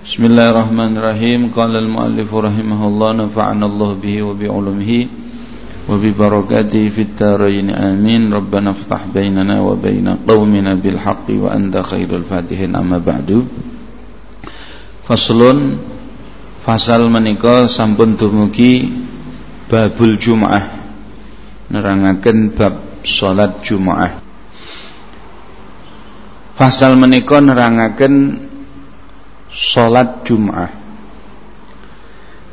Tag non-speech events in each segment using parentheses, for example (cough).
Bismillahirrahmanirrahim. Qala al-muallif rahimahullah nafa'ana Allah bihi wa bi ulumihi wa bi barakatihi fid dharain amin. Rabbana iftah bainana wa baina qaumina bil haqqi wa anta khairul fatihin amma ba'du. Faslun fasal menika sampun dumugi babul Jumaah nerangaken bab salat Jumaah. Fasal menika salat Jumat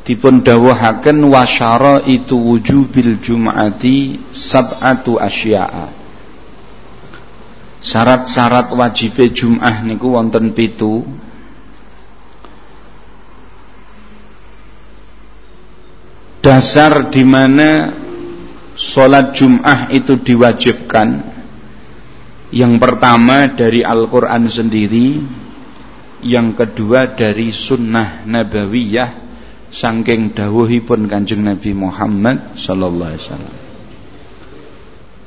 dipun dawuhaken wasyara itu wujubil jum'ati sab'atu asya'a. Syarat-syarat wajib Jum'ah niku wonten pitu. Dasar di mana salat Jum'ah itu diwajibkan. Yang pertama dari Al-Qur'an sendiri yang kedua dari sunnah nabawiyah saking dawuhipun Kanjeng Nabi Muhammad sallallahu alaihi wasallam.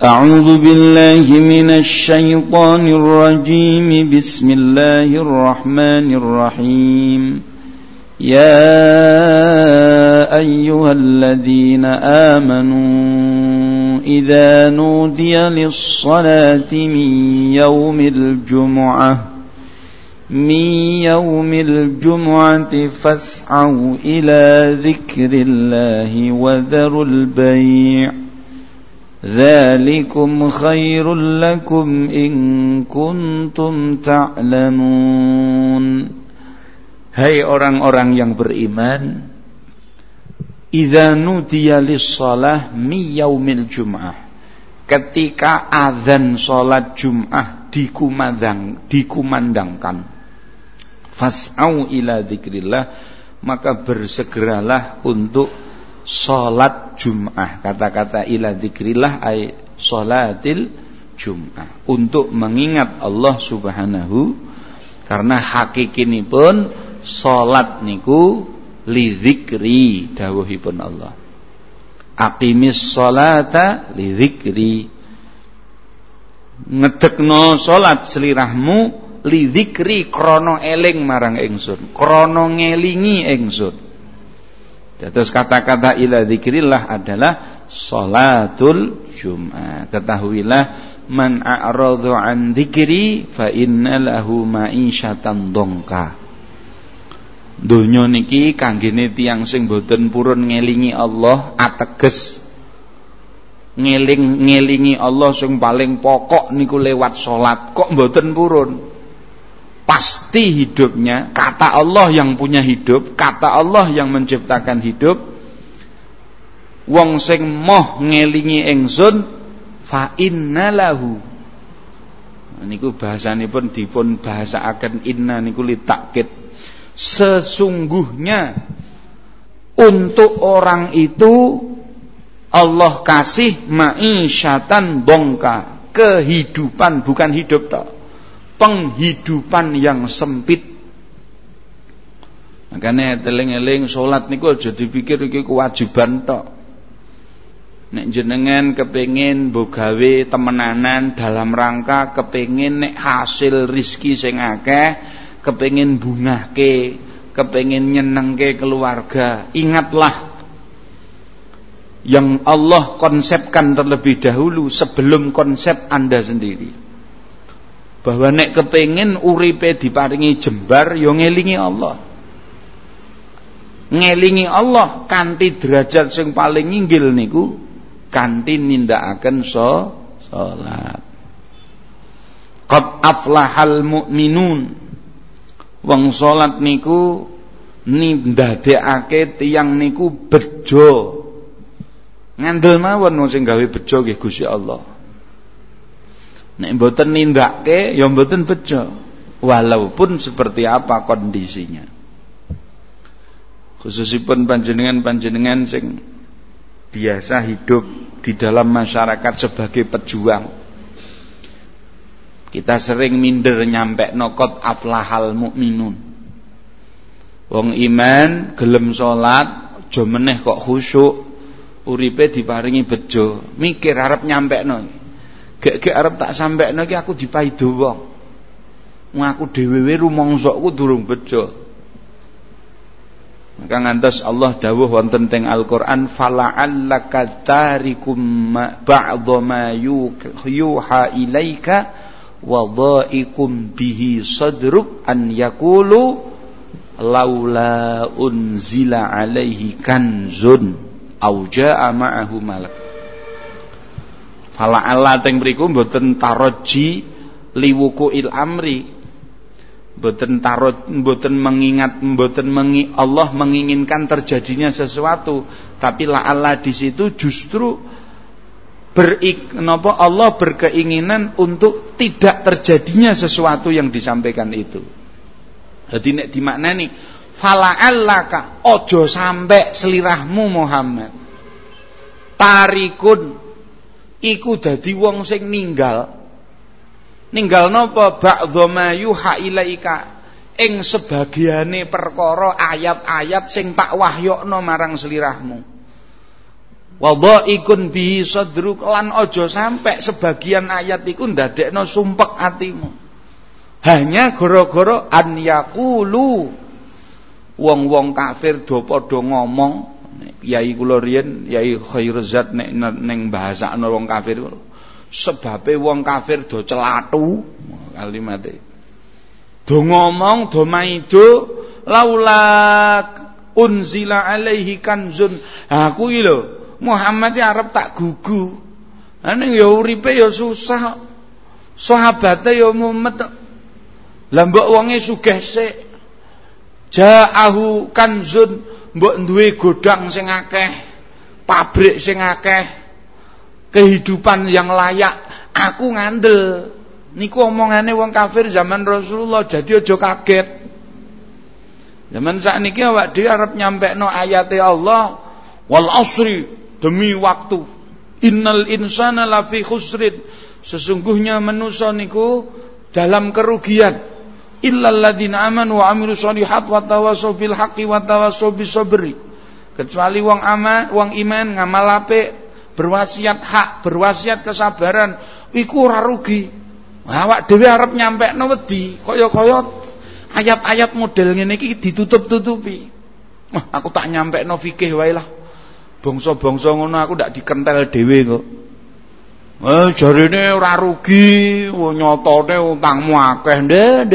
A'udzu billahi minasy syaithanir rajim. Bismillahirrahmanirrahim. Ya ayyuhalladzina amanu idza nudiya lis-salati min yaumil jumu'ah من يوم الجمعة فاسعوا إلى ذكر الله وذروا البيع ذلكم خير لكم إن كنتم تعلمون Hai orang-orang yang beriman Idza nudiya lis-shalah mi yaumil jum'ah Ketika azan salat Jum'ah dikumandang, dikumandangkan fas'au ila dzikrillah maka bersegeralah untuk salat Jum'ah. Kata-kata ila dzikrillah ay salatil Jum'ah. Untuk mengingat Allah Subhanahu karena hakikinipun salat niku li dzikri dawuhipun Allah. Aqimis salata li dzikri. Ngedekno salat selirahmu lidzikri krono eling marang ingsun. Krono ngelingi ingsun. Terus kata-kata ila dzikrillah adalah salatul Jumat. Ketahuilah man a'radhu an dzikri fa inna lahu ma'isyatan dongka. Donya niki kanggene tiyang sing boten purun ngelingi Allah ateges. Ngeling ngelingi Allah sing paling pokok niku lewat salat kok mboten purun pasti hidupnya kata Allah yang punya hidup kata Allah yang menciptakan hidup wong sing moh ngelingi ingsun fa innalahu niku bahasanipun dipun bahasaaken inna niku litakid sesungguhnya untuk orang itu Allah kasih ma'isyatan bongka kehidupan bukan hidup tak penghidupan yang sempit. Makanya teling-eling sholat niku aja dipikir iki kewajiban tok. Nek jenengan kepengin bogawe temenanan dalam rangka kepengin nek hasil rizki sing akeh, kepengin bungahke, kepengin nyenengke keluarga, ingatlah yang Allah konsepkan terlebih dahulu sebelum konsep Anda sendiri bahwa nek kepengin uripe diparingi jembar ya ngelingi Allah. Ngelingi Allah kanthi derajat sing paling inggil niku kanthi nindakaken salat. Qad aflahal mu'minun. Wong salat niku nindadekake tiyang niku bejo. Ngandel mawon sing gawe bejo nggih Gusti Allah Nek mboten nindakke ya mboten bejo. Walaupun seperti apa kondisinya. Khususipun panjenengan-panjenengan sing biasa hidup di dalam masyarakat sebagai pejuang. Kita sering minder nyampe nokot aflahal mukminun. Wong iman gelem salat, aja meneh kok khusyuk, uripe diparingi bejo, mikir arep nyampe no. Gek-gek arep tak sampekno iki aku dipaido wong. Wong aku dhewe rumangsaku durung bejo. maka ngantos Allah dawuh wonten teng Al-Qur'an fala'allaka tarikum ba'dha ma yuha ilaika wa dha'ikum bihi sadruk an yaqulu laula unzila alaihi kanzun au jaa ma'ahu malak fala'alla teng mriku mboten liwuku il amri Mboten tarot, mboten mengingat, mboten mengi, Allah menginginkan terjadinya sesuatu, tapi la Allah di situ justru berik, nopo Allah berkeinginan untuk tidak terjadinya sesuatu yang disampaikan itu. Jadi nek dimaknani fala allaka ojo sampai selirahmu Muhammad. Tarikun iku dadi wong sing ninggal. Ninggal napa? Ba'dha ma yuha ilaika. Ing sebagiane perkara ayat-ayat sing tak wahyokno marang selirahmu. Ikun bihi sadruk. Lan aja sampai sebagian ayat iku ndadekno sumpek atimu. Hanya gara-gara an yaqulu. Wong-wong kafir do padha ngomong yai kula riyen yai khairzat nek ning bahasane wong kafir. Sebabe wong kafir do celatu. Kalimate do ngomong do maido laula unzila alaihi kanzun. Aku iki lho Muhammad arep tak gugu. Ane ya uripe ya susah. Sahabate ya mumet. Lah mbok wonge sugih sik. Jaahu kanzun mbok duwe godang sing akeh pabrik sing akeh kehidupan yang layak aku ngandel. Niku omongane wong kafir zaman Rasulullah jadi aja kaget. Zaman saat niki awak dhewe arep nyampekno ayate Allah wal asri demi waktu. Innal insana lafi khusrin. Sesungguhnya manusia niku dalam kerugian illal ladzina amanu wa amilu sholihat wa tawassaw bil haqqi wa tawassaw bis sabri kecuali wong aman wong iman ngamal apik berwasiat hak, berwasiat kesabaran, iku ora rugi. Awak dhewe arep nyampekno wedi, kaya-kaya ayat-ayat model ngene iki ditutup-tutupi. Wah, aku tak nyampekno fikih wae lah. Bangsa-bangsa ngono aku ndak dikentel dhewe kok. Eh jarine ora rugi, nyotone utangmu akeh ndek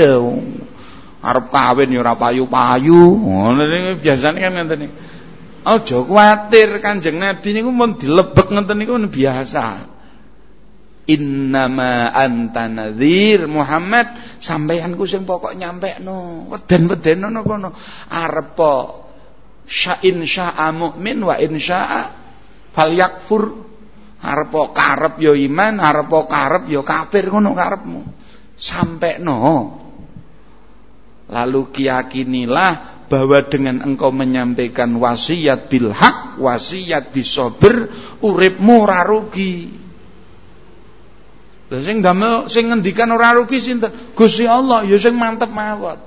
Arep kawin ya ora payu-payu. Ngono biasane kan ngene iki. Aja kuwatir Kanjeng Nabi niku mun dilebek ngoten niku biasa. Innama anta nadhir Muhammad sampeyanku sing pokok nyampekno. Weden-wedenono kono. Arep sya in sya'a mukmin wa in sya'a falyakfur. Arep karep ya iman, arep karep ya kafir ngono karepmu. Sampekno. Lalu kiyakinilah bahwa dengan engkau menyampaikan wasiat bil hak, wasiat bisober, uripmu ora rugi. Lah sing damel sing ngendikan ora rugi sinten? Gusti Allah ya sing mantep mawon.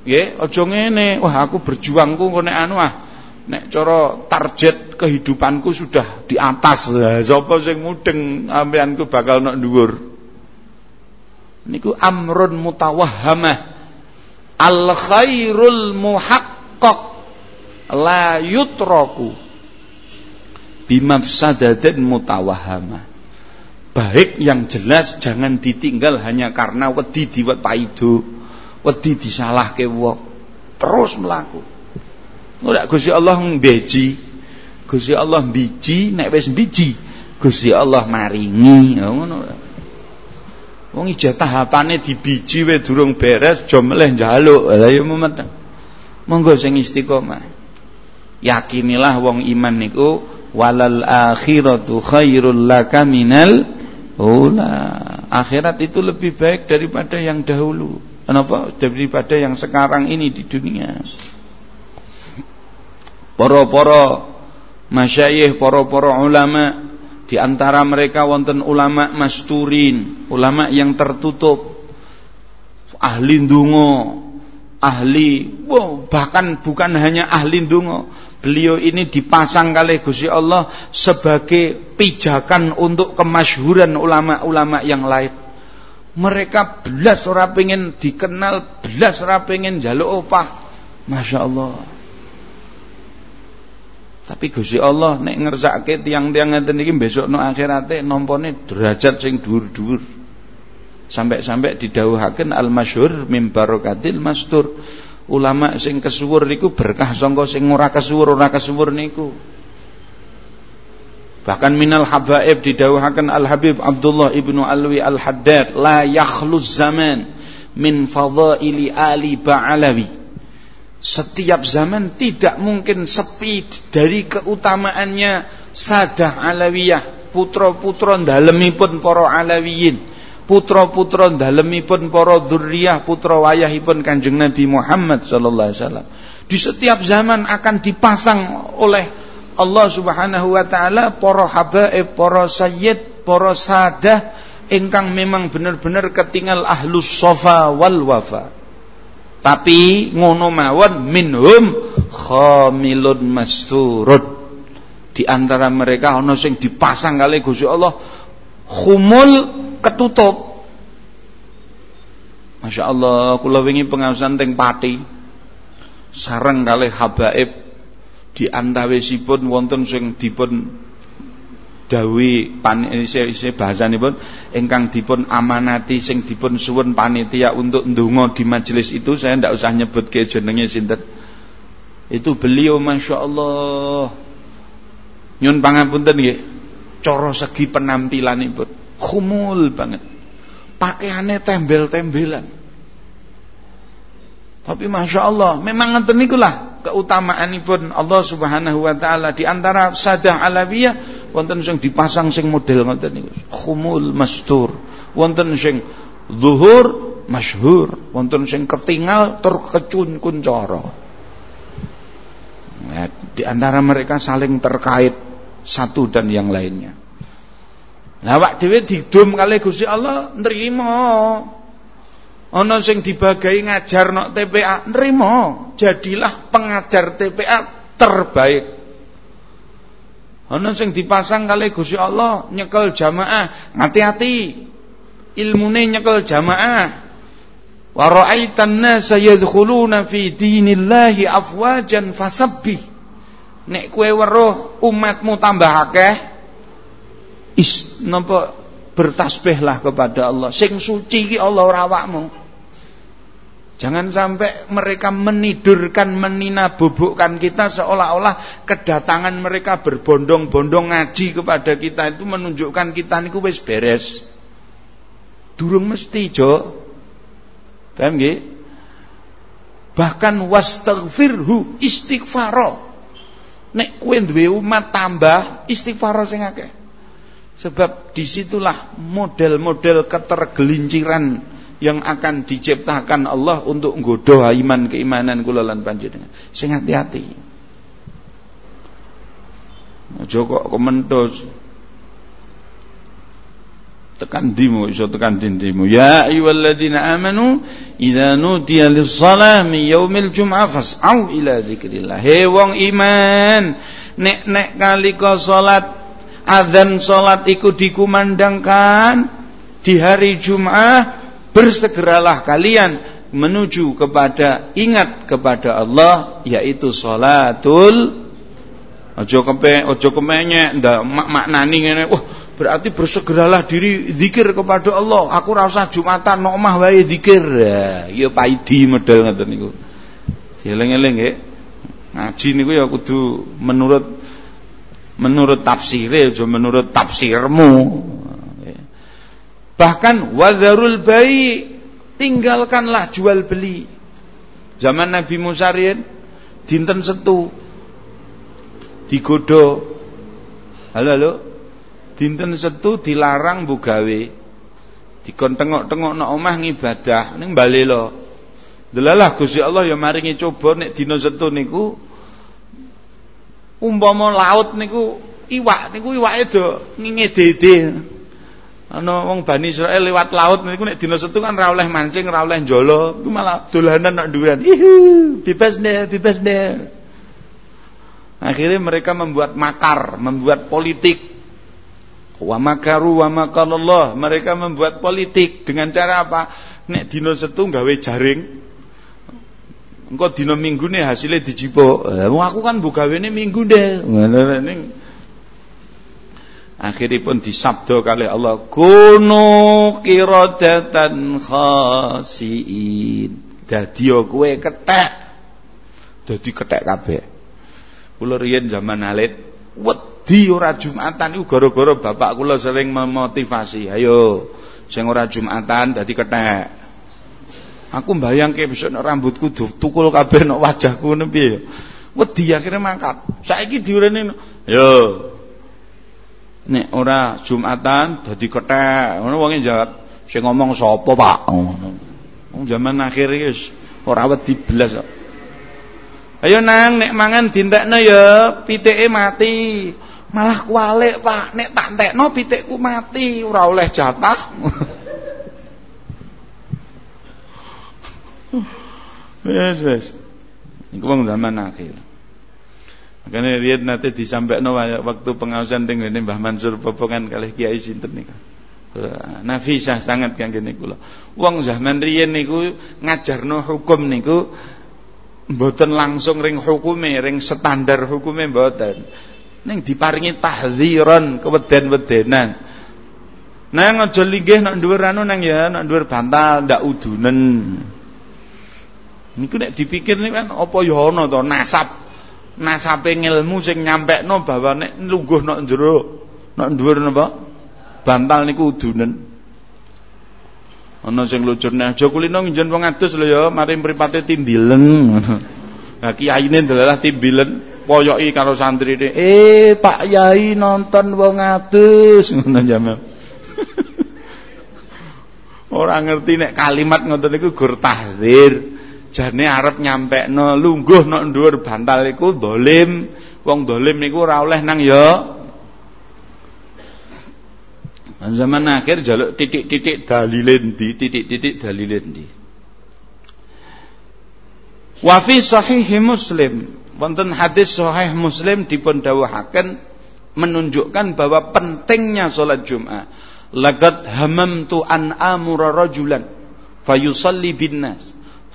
Nggih, aja ngene, wah aku berjuangku kok nek anu ah nek cara target kehidupanku sudah di atas. Sapa sing mudeng ampeanku bakal nek dhuwur. Niku amrun mutawahhamah. Al khairul muhaqqaq. La yutraku. Bimafsadatin mutawahama baik yang jelas jangan ditinggal hanya karena wedi diwet paido wedi disalahke wong. Terus melaku ora Gusti Allah mbeji Gusti Allah biji nek wis biji Gusti Allah maringi ngono Wong ijatah hapane dibiji we durung beres aja meleh njaluk. Lah ya. Monggo sing istiqomah. Yakinilah wong iman niku walal akhiratu khairul laka minal ula. Akhirat itu lebih baik daripada yang dahulu. Kenapa? Daripada yang sekarang ini di dunia. Para-para masyayikh, para-para ulama di antara mereka wonten ulama masturin, ulama yang tertutup, ahli dungo, ahli, wow, bahkan bukan hanya ahli dungo. Beliau ini dipasang kali Gusti Allah sebagai pijakan untuk kemasyhuran ulama-ulama yang lain. Mereka belas ora pengen dikenal, belas ora pengen jaluk opah. Masya Allah. Tapi Gusti Allah nek ngersake tiang-tiang ngeten iki besok no akhirate nampane derajat sing dhuwur-dhuwur. Sampai-sampai didhawuhaken al-masyhur mim barakatil mastur. Ulama sing kesuwur niku berkah sangka sing ora kesuwur ora kesuwur niku. Bahkan minal habaib didawuhaken Al-Habib Abdullah ibnu Alwi Al-Haddad la yakhluz zaman min fadaili ali Ba'alawi setiap zaman tidak mungkin sepi dari keutamaannya sadah alawiyah putra-putra dalemipun para alawiyin putra-putra dalemipun para dzurriyyah putra wayahipun Kanjeng Nabi Muhammad sallallahu alaihi wasallam. Di setiap zaman akan dipasang oleh Allah Subhanahu wa taala para habaib para sayyid para sadah ingkang memang benar-benar ketinggal ahlus sofa wal wafa tapi ngono mawon minhum khamilun masturud. Di antara mereka ana sing dipasang kali Gusti Allah khumul ketutup. Masya Allah, kula wingi pengawasan teng Pati. Sareng kali habaib di antawisipun wonten sing dipun dawi panitia bahasanipun ingkang dipun amanati sing dipun suwun panitia untuk ndonga di majelis itu saya ndak usah nyebut ke jenenge sinten. Itu beliau Masya Allah nyun pangapunten nggih. Cara segi penampilanipun. Khumul banget. Pakaiannya tembel-tembelan. Tapi Masya Allah memang ngeten niku lah keutamaanipun Allah Subhanahu wa taala. Di antara sadah alawiyah wonten sing dipasang sing model ngoten niku. Khumul mastur. Wonten sing zuhur masyhur. Wonten sing ketinggal tur kecun cara ya, di antara mereka saling terkait satu dan yang lainnya. Nah, wak dhewe didum kali Gusti Allah nrimo. Ana sing dibagai ngajar nok TPA nrimo. Jadilah pengajar TPA terbaik. Ana sing dipasang kali Gusti Allah nyekel jamaah, hati-hati. Ilmune nyekel jamaah. Wa ra'aitan nasa yadkhuluna fi dinillahi afwajan fasabbih. Nek kowe weruh umatmu tambah akeh is napa bertasbihlah kepada Allah. Sing suci ki Allah ora. Jangan sampai mereka menidurkan, meninabubukkan kita seolah-olah kedatangan mereka berbondong-bondong ngaji kepada kita itu menunjukkan kita niku wis beres. Durung mesti, Jo. Paham nggih? Bahkan wastaghfirhu istighfaro. Nek kowe duwe umat tambah istighfaro sing akeh. Sebab di situlah model-model ketergelinciran yang akan diciptakan Allah untuk nggodho iman keimanan kula lan panjenengan. Sing hati-hati. Aja kok komentos tekan dimu iso tekan dindimu ya ayyuhalladzina amanu idza nudiya lis-shalah min yaumil jum'ah fas'au ila dzikrillah he wong iman nek nek kalika salat azan salat iku dikumandangkan di hari Jumat bersegeralah kalian menuju kepada ingat kepada Allah yaitu salatul ojo kepe ojo kemenye ndak mak maknani ngene. Wah berarti bersegeralah diri zikir kepada Allah. Aku rasa Jumatan nok omah wae zikir. Ya ya paidi model ngoten niku. Dieling-eling nggih ngaji niku ya kudu menurut menurut tafsire aja menurut tafsirmu Bahkan wadharul bayi tinggalkanlah jual beli. Zaman Nabi Musa riyen dinten setu digodo. Halo halo. Dinten setu dilarang bugawe. Dikon tengok-tengok nak omah ngibadah ning lo. Delalah Gusti Allah ya maringi coba nek dina setu niku umpama laut niku iwak niku iwake do ngingedede ana wong Bani Israel lewat laut niku nek dina Setu kan ora mancing, ora oleh njolo, malah dolanan nak duran. Ihu, bebas deh, bebas deh. Akhirnya mereka membuat makar, membuat politik. Wa makaru wa makallallah. Mereka membuat politik dengan cara apa? Nek dina Setu gawe jaring. Engko dina minggune hasilnya dijipuk. Lah aku kan mbok gawene minggu deh. Akhiripun disabda kali Allah kunu qiradatan khasiin. Dadi kowe kethek. Dadi kethek kabeh. Kula riyen zaman alit wedi ora Jumatan iku gara-gara bapak kula sering memotivasi. Ayo sing ora Jumatan dadi kethek. Aku mbayangke besok nek rambutku tukul kabeh nek wajahku ngono piye. Wedi akhirnya mangkat. Saiki diurene yo nek ora Jumatan dadi kethek ngono wong jawab sing ngomong sapa Pak? Wong zaman akhir wis ora wedi blas ayo nang nek mangan dintekno ya pitike mati. Malah kualik Pak. Nek tak entekno pitikku mati. Ora oleh jatah (laughs) wes wes iku wong zaman akhir Makanya lihat nanti disampaikan waktu pengawasan dengan Mbah Mansur Popongan kali Kiai sinten nika. Nafisah sangat kan gini kula. Wong zaman riyen niku ngajarno hukum niku mboten langsung ring hukume, ring standar hukume mboten. Ning diparingi tahdziran keweden-wedenan. Nang aja linggih nak dhuwur anu nang ya, nak dhuwur bantal ndak udunen. Niku nek dipikir nih kan apa ya ana to nasab. Nasape ilmu sing nyampekno bahwa nek lungguh nok jero nok dhuwur napa? Bantal niku udunen. Ana sing lucurne aja kulino nginjen wong adus lho ya mari mripate timbilen. (laughs) Nah kiyaine delalah timbilen poyoki karo santrine eh Pak Yai nonton wong adus. (laughs) Ngono (laughs) Ora ngerti nek kalimat ngoten niku gur tahdzir jane arep nyampekno lungguh nok dhuwur bantal iku dolim. Wong dolim niku ora oleh nang ya. Zaman akhir jaluk titik-titik dalilin di titik-titik dalilin di wa fi sahih muslim. Wonten hadis sahih muslim dipun menunjukkan bahwa pentingnya salat Jumat laqad hamamtu an amura rajulan fayusalli bin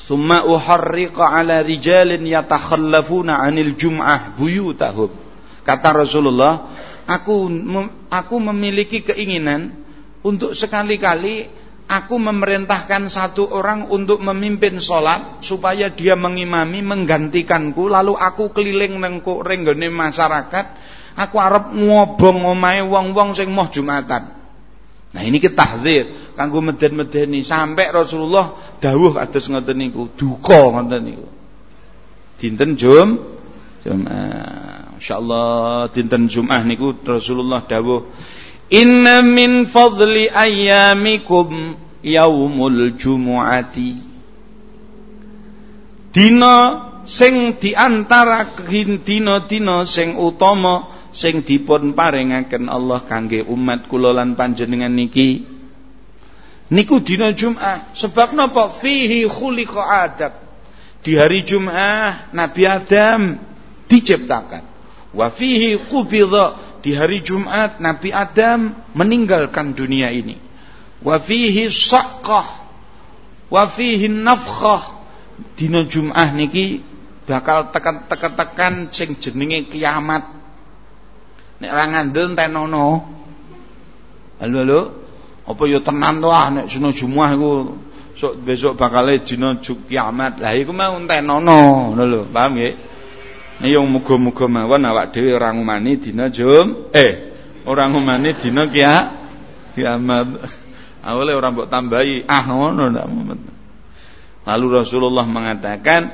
nas Thumma uharriqa ala rijalin yatakhallafuna 'anil jum'ah buyutahum. Kata Rasulullah, aku aku memiliki keinginan untuk sekali-kali aku memerintahkan satu orang untuk memimpin sholat supaya dia mengimami menggantikanku lalu aku keliling nengku renggone masyarakat aku arep ngobong omahe wong-wong sing moh Jumatan Nah ini kita tahdzir kanggo meden-medeni sampai Rasulullah dawuh atas ngoten niku, duka ngoten niku. Dinten Jum Jumat. Insyaallah dinten Jumat niku Rasulullah dawuh Inna min fadli ayyamikum yaumul jumu'ati. Dina sing di antara dina-dina sing utama sing dipun paringaken Allah kangge umat kula lan panjenengan niki. Niku dina Jumat sebab napa? Fihi khuliqa Adam. Di hari Jumat Nabi Adam diciptakan. Wa fihi qubidha. Di hari Jumat Nabi Adam meninggalkan dunia ini. Wa fihi saqqah. Wa fihi nafkhah. Dina Jumat niki bakal tekan-tekan sing jenenge kiamat Nek ra ngandel tenono. Halo halo. Apa ya tenan to ah nek seno Jumat iku sok besok bakal dina kiamat. Lah iku mau tenono ngono lho, paham nggih? Nek yo muga-muga mawon awak dhewe ora ngumani dina Jum eh ora ngumani dina kia kiamat. (laughs) Awale orang mbok tambahi ah ngono ndak Lalu Rasulullah mengatakan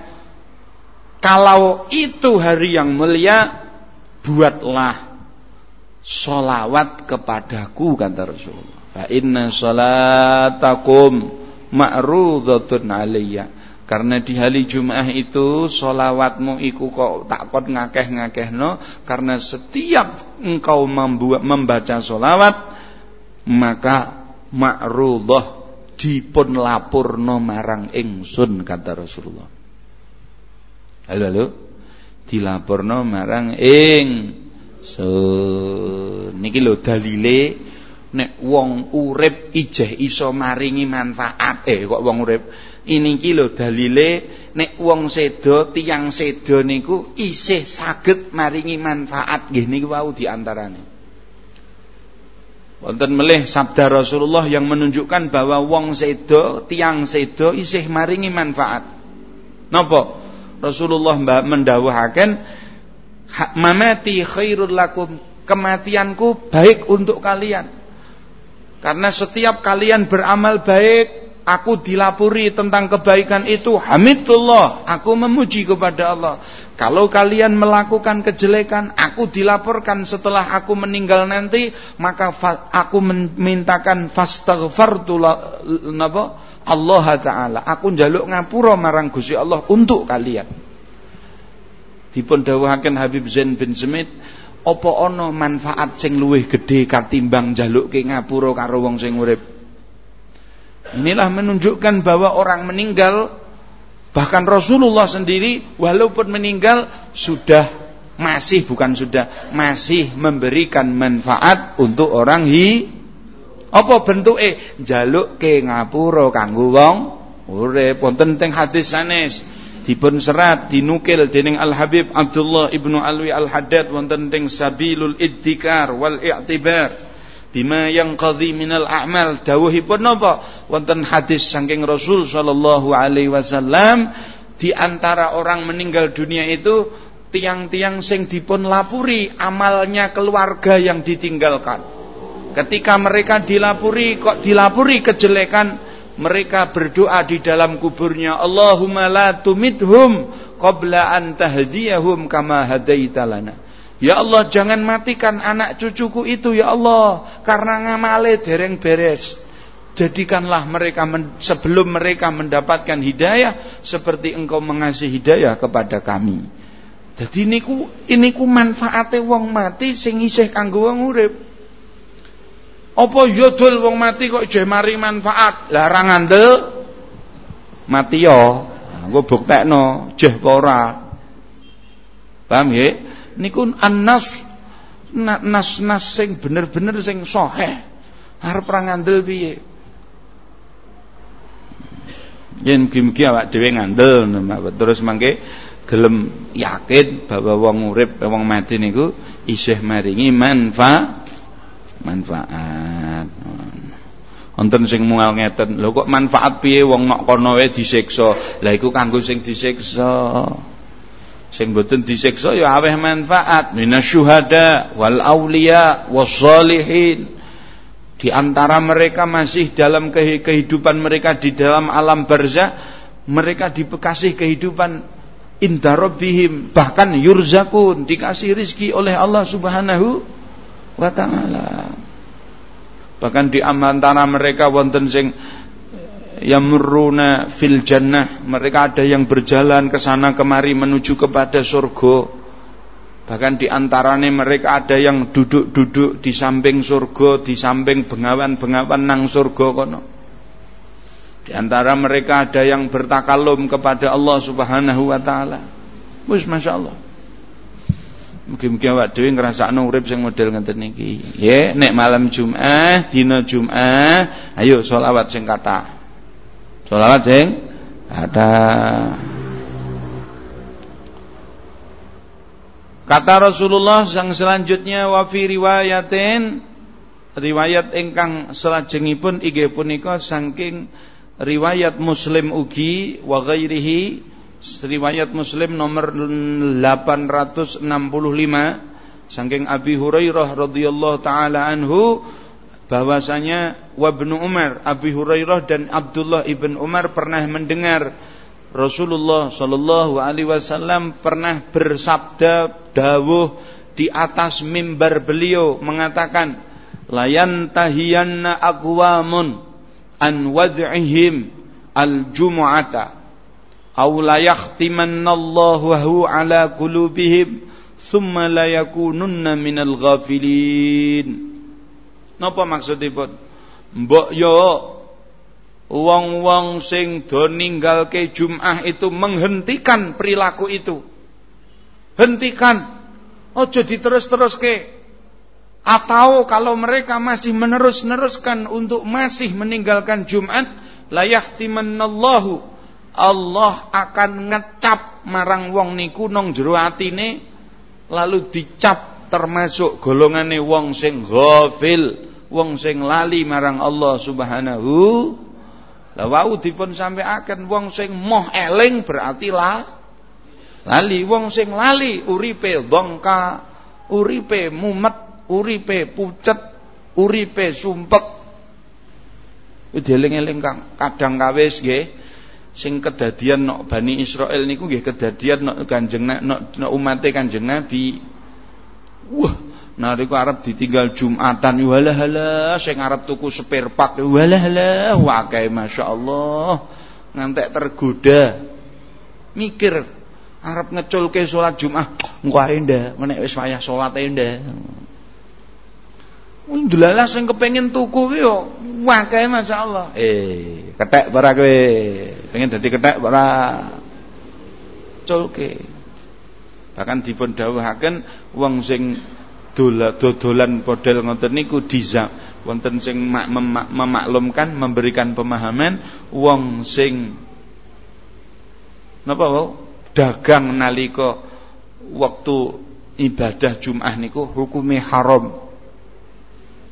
kalau itu hari yang mulia buatlah solawat kepadaku kata Rasulullah. Fa inna salatakum ma'rudatun alaiya. Karena di hari Jumat itu solawatmu iku kok tak kot ngakeh no. karena setiap engkau membuat, membaca solawat maka ma'rudah dipun lapurno marang ingsun kata Rasulullah. Halo halo dilapurno marang ing So niki lho dalile nek wong urip ijeh iso maringi manfaat. Eh kok wong urip Ini kilo dalile nek wong sedo tiang sedo niku isih saged maringi manfaat nggih niku wau diantarane. Wonten melih sabda Rasulullah yang menunjukkan bahwa wong sedo, tiang sedo isih maringi manfaat. Napa? Rasulullah mendawuhaken mamati khairul lakum. Kematianku baik untuk kalian. Karena setiap kalian beramal baik aku dilapuri tentang kebaikan itu. Hamidullah aku memuji kepada Allah. Kalau kalian melakukan kejelekan aku dilaporkan. Setelah aku meninggal nanti maka aku memintakan fastaghfartu Allah taala. Aku njaluk ngapura marang Gusti Allah untuk kalian dipun dawuhaken Habib Zain bin Smith apa ana manfaat sing luwih gedhe katimbang njalukke ngapura karo wong sing urip? Inilah menunjukkan bahwa orang meninggal bahkan Rasulullah sendiri walaupun meninggal sudah masih bukan sudah masih memberikan manfaat untuk orang hi apa bentuke? Njalukke ngapura kanggo wong urip. Wonten teng hadis sanes dipun serat dinukil dening Al Habib Abdullah ibnu Alwi Al Haddad wonten teng Sabilul Iddikar wal I'tibar. Bima yang qadhi minal a'mal. Dawuhipun napa? Wonten hadis saking Rasul sallallahu alaihi wasallam di antara orang meninggal dunia itu tiang-tiang sing dipun lapuri amalnya keluarga yang ditinggalkan. Ketika mereka dilapuri kok dilapuri kejelekan mereka berdoa di dalam kuburnya. Allahumma la tumidhum qabla an tahdiyahum kama hadaitalana Ya Allah jangan matikan anak cucuku itu ya Allah. Karena ngamale dereng beres. Jadikanlah mereka sebelum mereka mendapatkan hidayah seperti engkau mengasih hidayah kepada kami. Jadi niku iniku manfaate wong mati sing isih kanggo wong urip apa yodol wong mati kok jeh mari manfaat? Larang ngandel mati yo. Engko buktekno jeh apa ora. Paham ya? Niku annas nas-nas sing bener-bener sing sahih. Arep ra ngandel piye? Yen mugi-mugi awak dhewe ngandel terus mangke gelem yakin bahwa wong urip wong mati niku isih maringi manfaat manfaat. Wonten sing mual ngeten lho kok manfaat piye? Wong nok kono wae disiksa. Lah iku kanggo sing disiksa. Sing boten disiksa ya aweh manfaat. Minasyuhada wal aulia wassalihin di antara mereka masih dalam kehidupan mereka di dalam alam barzah mereka dikasih kehidupan inda rabbihim. Bahkan yurzakun dikasih rizki oleh Allah Subhanahu wa taala. Bahkan di antara mereka wonten sing yamruna fil jannah, mereka ada yang berjalan ke sana kemari menuju kepada surga. Bahkan di antaranya mereka ada yang duduk-duduk di samping surga, di samping bengawan-bengawan nang surga kono. Di antara mereka ada yang bertakalum kepada Allah Subhanahu wa taala. Wis masyaallah. Mugi-mugi awak dhewe ngrasakno urip sing model ngeten niki. Ya, nek malam Jumat, dina Jumat, ayo selawat sing kathah. Selawat sing kathah. Kata Rasulullah yang selanjutnya wa fi riwayatin riwayat ingkang salajengipun inggih punika saking riwayat Muslim ugi wa ghairihi riwayat Muslim nomor 865 saking Abi Hurairah radhiyallahu taala anhu bahwasanya Wabnu Umar, Abi Hurairah dan Abdullah ibn Umar pernah mendengar Rasulullah Shallallahu Alaihi Wasallam pernah bersabda dawuh di atas mimbar beliau mengatakan layan tahiyanna aqwamun an wad'ihim al jumu'ata aw la yakhtimannallahu ala qulubihim thumma la yakununna minal ghafilin. Napa maksudipun mbok yo wong-wong sing do ninggalke Jum'ah itu menghentikan perilaku itu. Hentikan. Ojo diterus-teruske. Atau kalau mereka masih menerus-neruskan untuk masih meninggalkan Jumat la yahtimannallahu Allah akan ngecap marang wong niku nang jero atine lalu dicap termasuk golongane wong sing ghafil, wong sing lali marang Allah Subhanahu lah wau dipun sampeaken wong sing moh eling berarti lah lali. Wong sing lali uripe dongka, uripe mumet, uripe pucet, uripe sumpek. Dieling-eling Kang, kadang kawis nggih sing kedadian nok Bani Israel niku nggih kedadian nok Kanjeng nok nok umate Kanjeng Nabi. Wah, nariku arep ditinggal Jumatan walah halah sing arep tuku spare part walah halah wakai masyaallah ngantek tergoda. Mikir arep ngeculke salat Jumat engko ae ndak nek wis wayah salat ae ndak Ndelalah sing kepengin tuku ki yo wakai masyaallah. Eh ketek para kowe pengen dadi ketek para culke bahkan dipun dawuhaken wong sing dodolan model ngoten niku diza wonten sing memaklumkan memberikan pemahaman wong sing napa wau dagang nalika waktu ibadah Jumat niku hukume haram.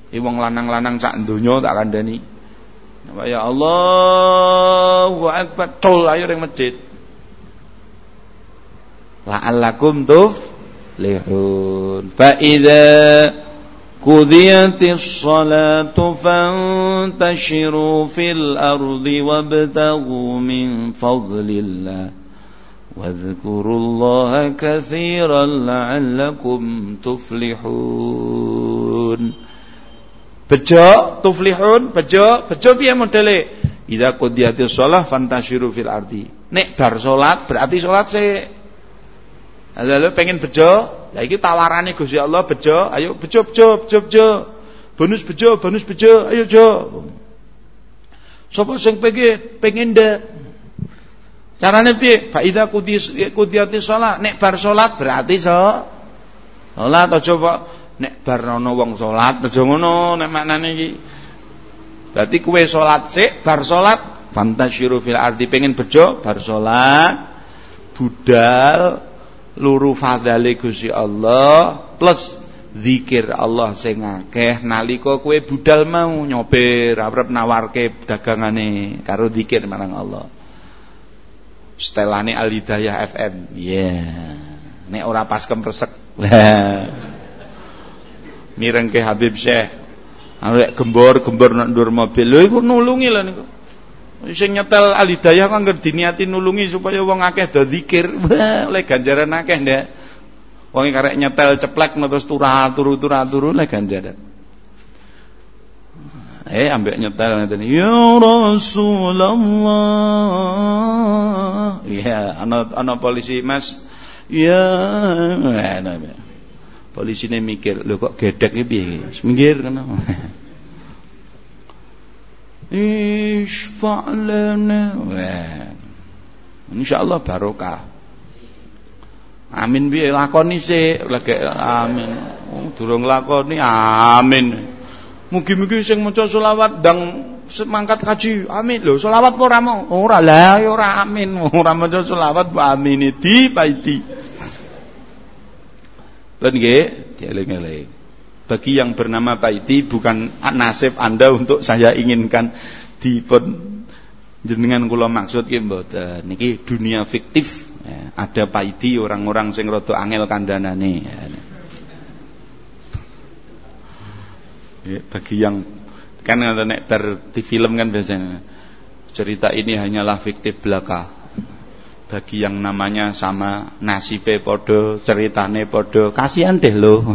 Wong lanang-lanang sak donya tak kandhani. Ya Allahu akbar, tol ayo ring masjid. La'allakum tuf يفلحون فإذا قضيت الصلاة فانتشروا في الأرض وابتغوا من فضل الله واذكروا الله كثيرا لعلكم تفلحون bejo tuflihun bejo bejo piye modele idza qudiyatis shalah fantashiru fil ardi nek bar salat berarti salat se Lalu pengen bejo, ya iki tawarane Gusti Allah bejo, ayo bejo bejo bejo bejo. Bonus bejo, bonus bejo, ayo jo. Sapa sing pengen pengen ndak? Carane piye? Fa idza qudiyati shalah, nek bar salat berarti so. Salat aja kok nek bar ana wong salat, aja ngono nek maknane iki. Berarti kowe salat sik, bar salat fantasyiru fil ardi pengen bejo, bar salat budal luru fadhale Gusti Allah plus zikir Allah sing akeh nalika kowe budal mau nyopir arep nawarke dagangane karo zikir marang Allah. Setelane Al Hidayah FM. Yeah. Nek ora pas kemresek. Mirengke Habib Syekh. Arek gembor-gembor nang ndur mobil. Lho iku nulungi lho niku. Sing nyetel alidayah kan diniati nulungi supaya wong akeh do zikir. (laughs) Oleh ganjaran akeh ndak. Wong karek nyetel ceplek terus turah turu turah turu oleh ganjaran. Eh ambek nyetel ngeten. Ya Rasulullah. Iya, ana ana polisi Mas. Ya, polisi ini mikir, lho kok gedek iki piye? Minggir kenapa? Isfa' lana. Insyaallah barokah. Amin piye lakoni sik lagi amin. Durung lakoni amin. Mugi-mugi sing maca selawat dang semangkat kaji amin lho selawat apa ora mau ora lah ya ora amin (laughs) ora maca selawat bu amin di paiti ben nggih. Dieling-eling bagi yang bernama Paiti bukan nasib Anda untuk saya inginkan dipun jenengan kula maksud ki mboten. Niki dunia fiktif. Ya, ada Paiti orang-orang sing rada angel kandhanane ya. ya, bagi yang kan ada nek di film kan biasanya cerita ini hanyalah fiktif belaka bagi yang namanya sama nasibe podo ceritane podo kasihan deh lo (laughs)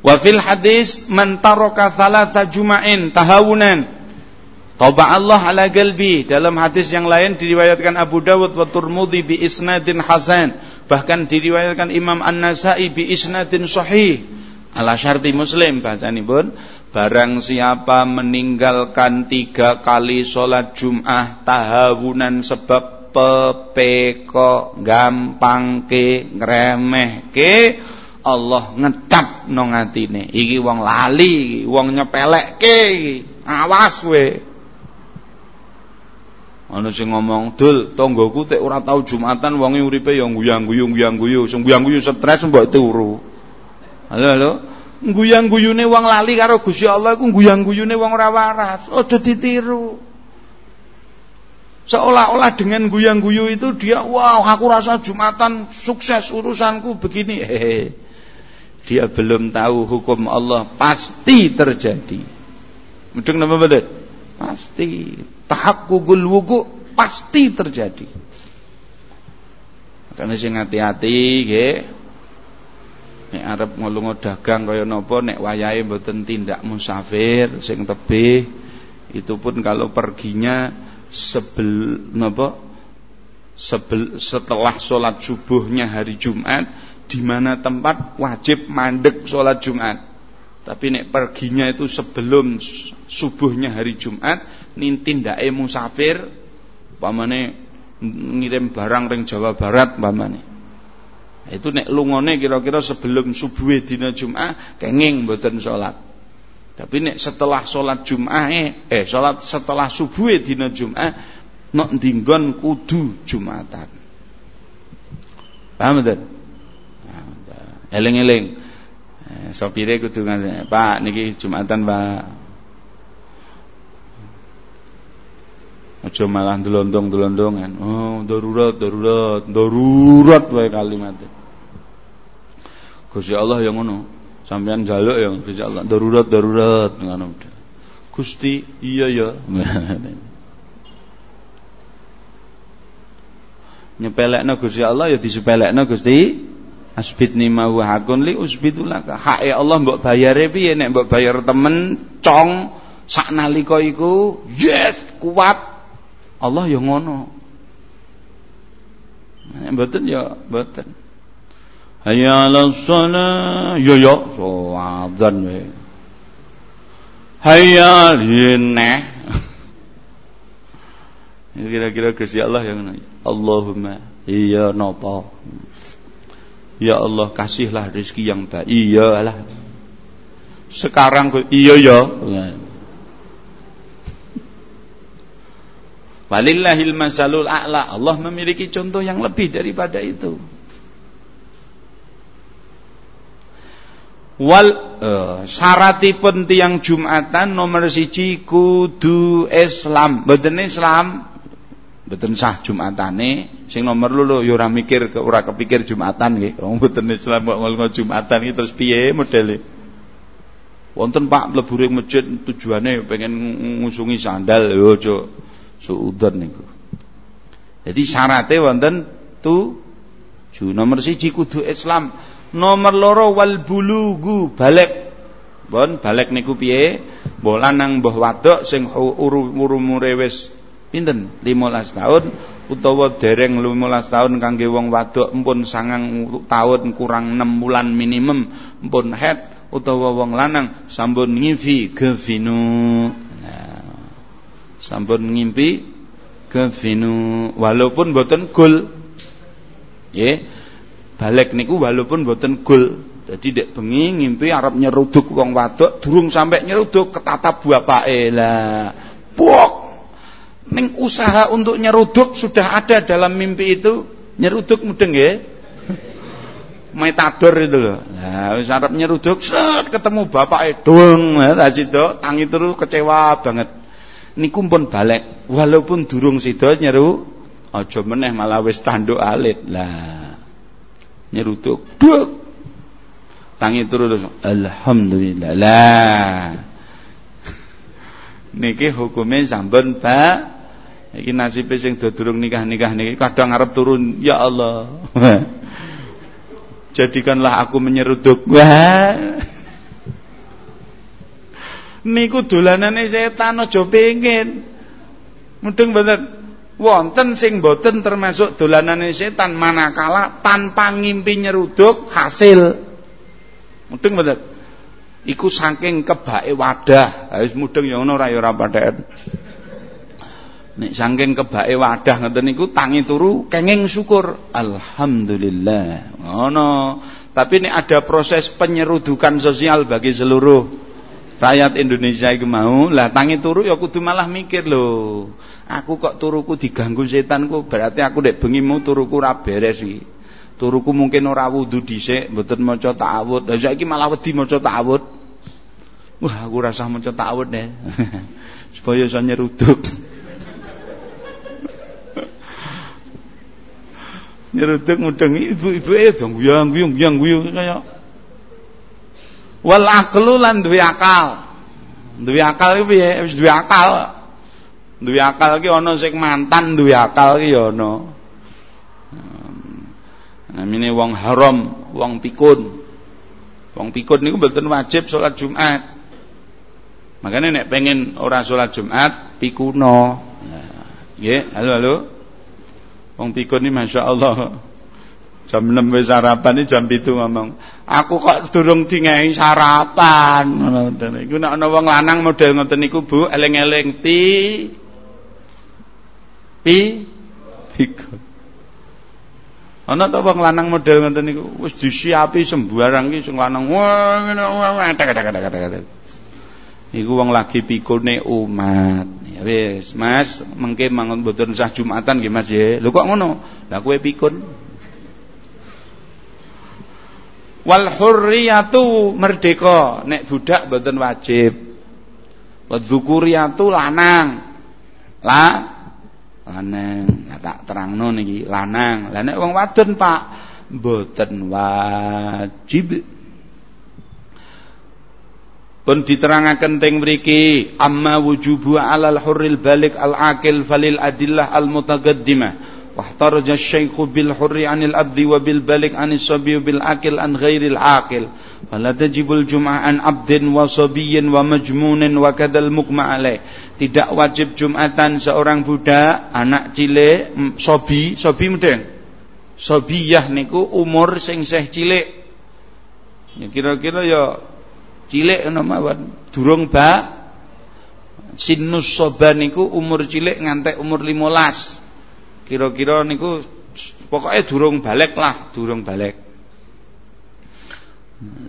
Wa fil hadis man taraka thalatha juma'in tahawunan. Tauba Allah ala galbi Dalam hadis yang lain diriwayatkan Abu Dawud wa Turmudi bi isnadin hasan. Bahkan diriwayatkan Imam An-Nasai bi isnadin sahih ala syarti muslim bahasani pun barang siapa meninggalkan tiga kali sholat jum'ah tahawunan sebab pepeko gampang ke ngremeh ke Allah ngecap nang atine. Iki wong lali, wong nyepelekke iki. Awas kowe. Ana sing ngomong, "Dul, tanggoku tek ora tau Jumatan wonge uripe ya guyang-guyu guyang-guyu, sing guyang-guyu stres mbok turu." Halo, halo. Guyang-guyune wong lali karo Gusti Allah iku guyang-guyune wong ora waras. Aja ditiru. Seolah-olah dengan guyang-guyu itu dia, wow aku rasa Jumatan sukses urusanku begini. Hehehe. Dia belum tahu hukum Allah pasti terjadi. Mudeng nama betul? Pasti. Tahakkukul wuku pasti terjadi. Karena sing hati-hati nggih. Nek arep ngelunga dagang kaya napa nek wayahe mboten tindak musafir sing tebih itu pun kalau perginya sebel napa? Sebel, setelah sholat subuhnya hari Jumat di mana tempat wajib mandek sholat Jumat. Tapi nek perginya itu sebelum subuhnya hari Jumat nin tindake musafir pamane ngirim barang ring Jawa Barat pamane itu nek lungone kira-kira sebelum subuh dina Jumat kenging mboten sholat tapi nek setelah sholat Jum'ah eh sholat setelah subuh dina Jum'ah nok dinggon kudu Jumatan. Paham betul? Eling-eling. Eh, sopire kudu Pak niki Jumatan, Pak. Aja malah delondong-delondongan. Oh, darurat, darurat, darurat wae kalimatnya. Gusti Allah yang ngono. Sampean jaluk ya Gusti Allah, darurat darurat ngono. Gusti, iya ya. (laughs) Nyepelekno Gusti Allah ya disepelekno Gusti Asbitni ma huwa hakun li usbitulaka. Hake Allah mbok bayare piye nek mbok bayar temen cong saknalika iku yes kuat. Allah ya ngono. Mboten ya mboten. Hayya 'alas shalah. Yo yo, so adzan we. Hayya neh. (laughs) Kira-kira Gusti Allah yang Allahumma iya napa. Ya Allah kasihlah rezeki yang baik. Iyalah. Sekarang iya ya. Walillahil masalul a'la. Allah memiliki contoh yang lebih daripada itu. wal uh, syaratipun tiang Jumatan nomor siji kudu Islam mboten Islam mboten sah Jumatane sing nomor loro ya ora mikir ora kepikir Jumatan nggih wong mboten Islam kok ngomong Jumatan iki terus piye modele wonten Pak mlebu ring masjid tujuane pengen ngusungi sandal yo aja suudon niku. Jadi syaratnya wonten tu nomor siji kudu Islam. Nomor loro wal bulugu balik. Bon balik niku piye? Mbah lanang mbah wadok sing umure wis pinten? 15 tahun utawa dereng 15 tahun kangge wong wadok mpun sangang tahun kurang 6 bulan minimum mpun head utawa wong lanang sampun ngimpi gevinu sampun ngimpi gevinu walaupun boten gul. Nggih. Balik niku walaupun boten gol jadi dek bengi ngimpi arep nyeruduk wong wadok durung sampai nyeruduk ketatap bapake. Lah puak. Ning usaha untuk nyeruduk sudah ada dalam mimpi itu nyeruduk mudeng ya metador itu loh nah wis nyeruduk set ketemu bapake dong sido tangi terus kecewa banget niku pun balik. Walaupun durung sido nyeru aja meneh malah wis tanduk alit. Lah nyerutuk duk. Tangi terus alhamdulillah. Lah (laughs) niki hukumnya sampun Pak. Iki nasibe sing durung nikah-nikah niki kadang arep turun ya Allah. (laughs) Jadikanlah aku menyeruduk. Wah niku dolanane setan aja pengin. Mudeng bener wonten sing boten termasuk dolanane setan manakala tanpa ngimpi nyeruduk hasil. Mudeng bener iku saking kebake wadah. Wis mudeng ya ngono ora ya ora nek saking kebake wadah ngoten niku tangi turu kenging syukur. Alhamdulillah. Ngono. Tapi ini ada proses penyerudukan sosial bagi seluruh rakyat Indonesia itu mau. Lah tangi turu ya kudu malah mikir loh. Aku kok turuku diganggu setanku berarti aku dek bengi mau turuku ra beres iki. Turuku mungkin ora wudu dhisik, mboten maca ta'awud. Lah saiki malah wedi maca ta'awud. Wah, aku rasa maca ta'awud deh. (laughs) Supaya iso nyeruduk. (laughs) nyeruduk mudeng ibu-ibu e dong guyang guyung guyang guyung kaya wal aqlu lan duwe akal. Duwe akal iki piye? Wis duwe akal. Duwe akal ki ana sing mantan duwe akal ki ya ana. Namine wong haram wong pikun. Wong pikun niku mboten wajib salat Jumat. Makanya nek pengen ora salat Jumat pikuno nggih halo halo. Wong pikun ini Masya Allah Jam 6 wis sarapan jam itu ngomong Aku kok durung dingai sarapan Iku nek ana wong lanang model ngoten niku Bu eling-eling pi pi pikun Ana ta wong lanang model ngoten niku wis disiapi sembarang iki sing lanang wah ngene wah Iku wong lagi pikune umat. Ya wis, Mas, mengke mangun mboten sah Jumatan nggih Mas ya. Lho kok ngono? Lah kowe pikun. Wal hurriyatu merdeka, nek budak mboten wajib. Wadzukuriyatu lanang. La lanang. Tak terangno niki, lanang. Lah nek wong wadon, Pak, mboten wajib. pun diterangaken teng mriki amma wujubu alal hurril balik al akil falil adillah al mutaqaddimah واحترج الشيخ بالحر عن الأبد وبالبلغ عن الصبي بالأكل عن غير العاقل فلا تجب الجمعة عن عبد وصبي ومجمون وكذا المقمع عليه tidak wajib Jumatan seorang budak anak cilik sobi sobi mudeng sobiyah niku umur sing seh cilik ya kira-kira ya cilik ngono mawon durung ba sinus soban niku umur cilik ngantek umur 15 kira-kira niku pokoknya durung balik lah durung balik.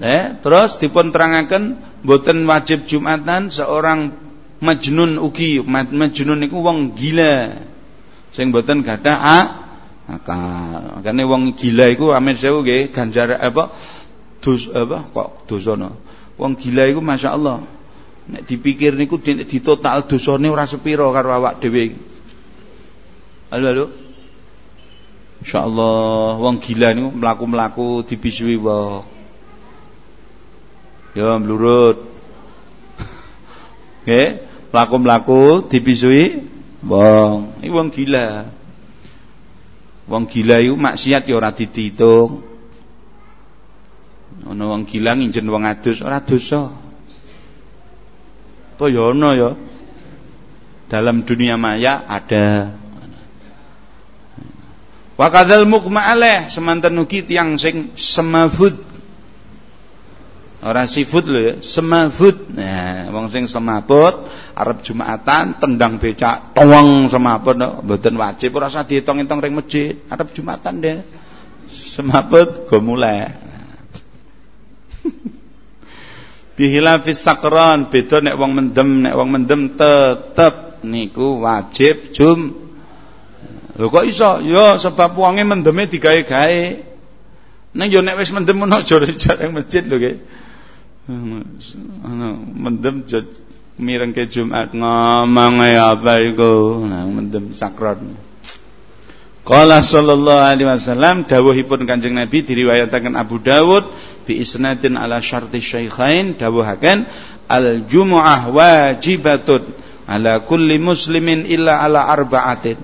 Eh, terus dipun terangaken boten wajib Jumatan seorang majnun ugi majnun niku wong gila. Sing boten gadah ah, akal. Makane wong gila iku amin sewu nggih ganjar apa dos apa kok dosono Wong gila iku Masya Allah. Nek dipikir niku di, di total dosane ora sepiro karo awak dhewe. Halo halo. Insyaallah wong gila niku mlaku-mlaku dibisui wae. Ya mlurut. (laughs) Nggih, mlaku-mlaku dibisui wong. Iki wong gila. Wong gila iku maksiat ya ora diditung ana wong gilang injen wong adus ora dosa apa ya ana ya dalam dunia maya ada wa kadzal mukma alaih semanten ugi tiyang sing semafud. Ora sifut lho ya semafut nah wong sing semaput arep jumatan tendang becak towong semaput mboten wajib ora usah diitung-itung ring masjid. Arep jumatan deh semaput go mulai. (laughs) Bihilafis sakron beda nek wong mendem nek wong mendem tetep niku wajib jum. Lho kok iso? Ya sebab wonge mendeme digawe-gawe. Nek yo nek wis mendem ono (laughs) jare-jare masjid lho nggih. Ana mendem mirengke Jumat ngomong apa iku? Nah mendem sakron. Qala sallallahu alaihi wasallam dawuhipun Kanjeng Nabi diriwayataken Abu Dawud bi isnadin ala syarti syaikhain dawuhaken al jumu'ah wajibatun ala kulli muslimin illa ala arba'atin